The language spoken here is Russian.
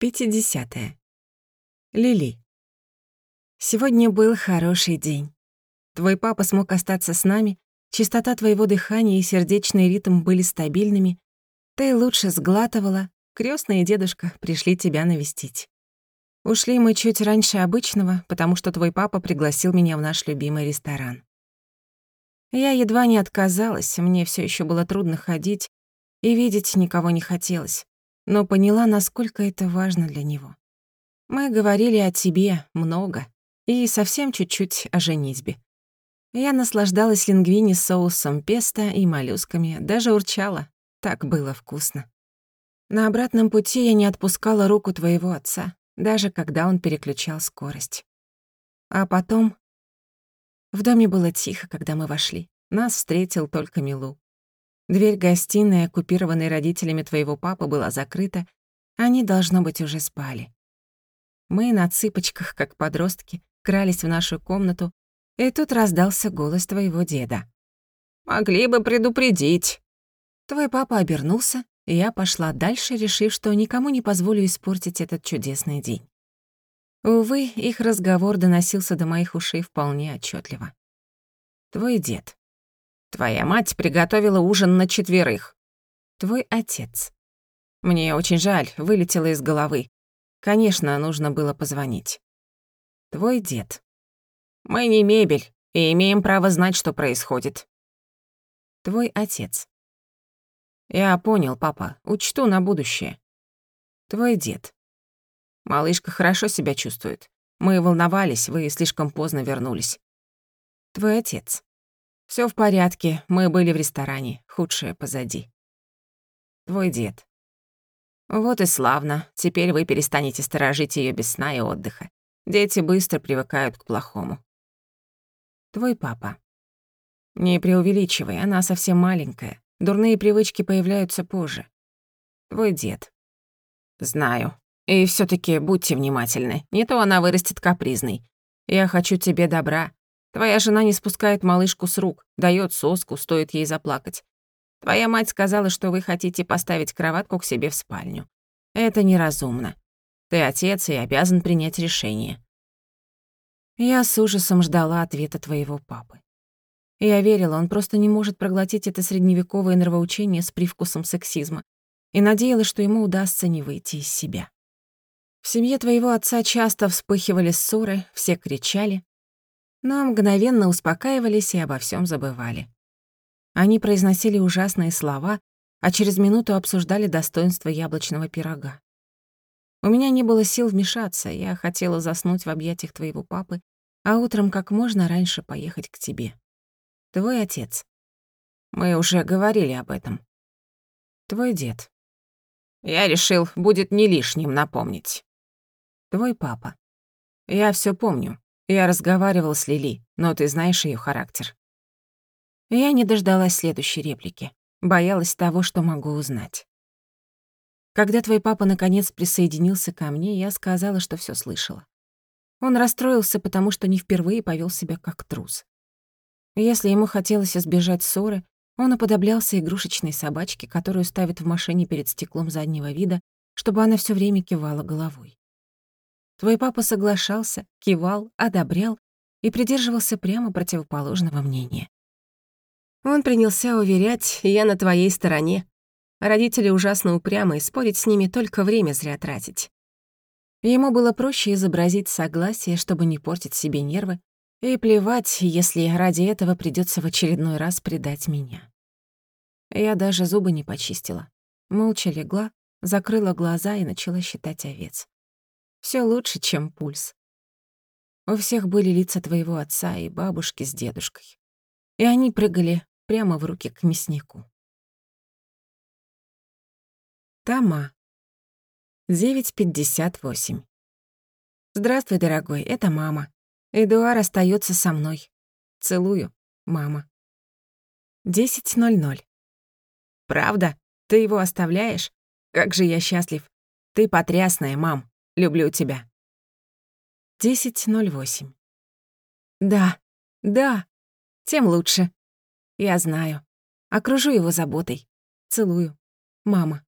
50. Лили. Сегодня был хороший день. Твой папа смог остаться с нами, частота твоего дыхания и сердечный ритм были стабильными, ты лучше сглатывала, крестный и дедушка пришли тебя навестить. Ушли мы чуть раньше обычного, потому что твой папа пригласил меня в наш любимый ресторан. Я едва не отказалась, мне все еще было трудно ходить, и видеть никого не хотелось но поняла, насколько это важно для него. Мы говорили о тебе много и совсем чуть-чуть о женитьбе. Я наслаждалась лингвини с соусом песто и моллюсками, даже урчала. Так было вкусно. На обратном пути я не отпускала руку твоего отца, даже когда он переключал скорость. А потом... В доме было тихо, когда мы вошли. Нас встретил только Милу. Дверь гостиной, оккупированной родителями твоего папы, была закрыта. Они, должно быть, уже спали. Мы на цыпочках, как подростки, крались в нашу комнату, и тут раздался голос твоего деда. «Могли бы предупредить». Твой папа обернулся, и я пошла дальше, решив, что никому не позволю испортить этот чудесный день. Увы, их разговор доносился до моих ушей вполне отчетливо. Твой дед. Твоя мать приготовила ужин на четверых. Твой отец. Мне очень жаль, вылетело из головы. Конечно, нужно было позвонить. Твой дед. Мы не мебель и имеем право знать, что происходит. Твой отец. Я понял, папа, учту на будущее. Твой дед. Малышка хорошо себя чувствует. Мы волновались, вы слишком поздно вернулись. Твой отец. Все в порядке, мы были в ресторане, худшее позади. Твой дед. Вот и славно, теперь вы перестанете сторожить ее без сна и отдыха. Дети быстро привыкают к плохому. Твой папа. Не преувеличивай, она совсем маленькая. Дурные привычки появляются позже. Твой дед. Знаю. И все таки будьте внимательны, не то она вырастет капризной. Я хочу тебе добра, Твоя жена не спускает малышку с рук, дает соску, стоит ей заплакать. Твоя мать сказала, что вы хотите поставить кроватку к себе в спальню. Это неразумно. Ты отец и обязан принять решение. Я с ужасом ждала ответа твоего папы. Я верила, он просто не может проглотить это средневековое нравоучение с привкусом сексизма, и надеялась, что ему удастся не выйти из себя. В семье твоего отца часто вспыхивали ссоры, все кричали, но мгновенно успокаивались и обо всем забывали. Они произносили ужасные слова, а через минуту обсуждали достоинство яблочного пирога. У меня не было сил вмешаться, я хотела заснуть в объятиях твоего папы, а утром как можно раньше поехать к тебе. Твой отец. Мы уже говорили об этом. Твой дед. Я решил, будет не лишним напомнить. Твой папа. Я все помню. Я разговаривал с Лили, но ты знаешь ее характер. Я не дождалась следующей реплики. Боялась того, что могу узнать. Когда твой папа наконец присоединился ко мне, я сказала, что все слышала. Он расстроился, потому что не впервые повел себя как трус. Если ему хотелось избежать ссоры, он уподоблялся игрушечной собачке, которую ставят в машине перед стеклом заднего вида, чтобы она все время кивала головой. Твой папа соглашался, кивал, одобрял и придерживался прямо противоположного мнения. Он принялся уверять, я на твоей стороне. Родители ужасно упрямы, и спорить с ними только время зря тратить. Ему было проще изобразить согласие, чтобы не портить себе нервы, и плевать, если ради этого придется в очередной раз предать меня. Я даже зубы не почистила. Молча легла, закрыла глаза и начала считать овец. Все лучше, чем пульс. У всех были лица твоего отца и бабушки с дедушкой. И они прыгали прямо в руки к мяснику. Тома. 9.58. Здравствуй, дорогой, это мама. Эдуар остается со мной. Целую, мама. 10.00. Правда? Ты его оставляешь? Как же я счастлив. Ты потрясная, мам. Люблю тебя. 10.08. Да, да, тем лучше. Я знаю. Окружу его заботой. Целую. Мама.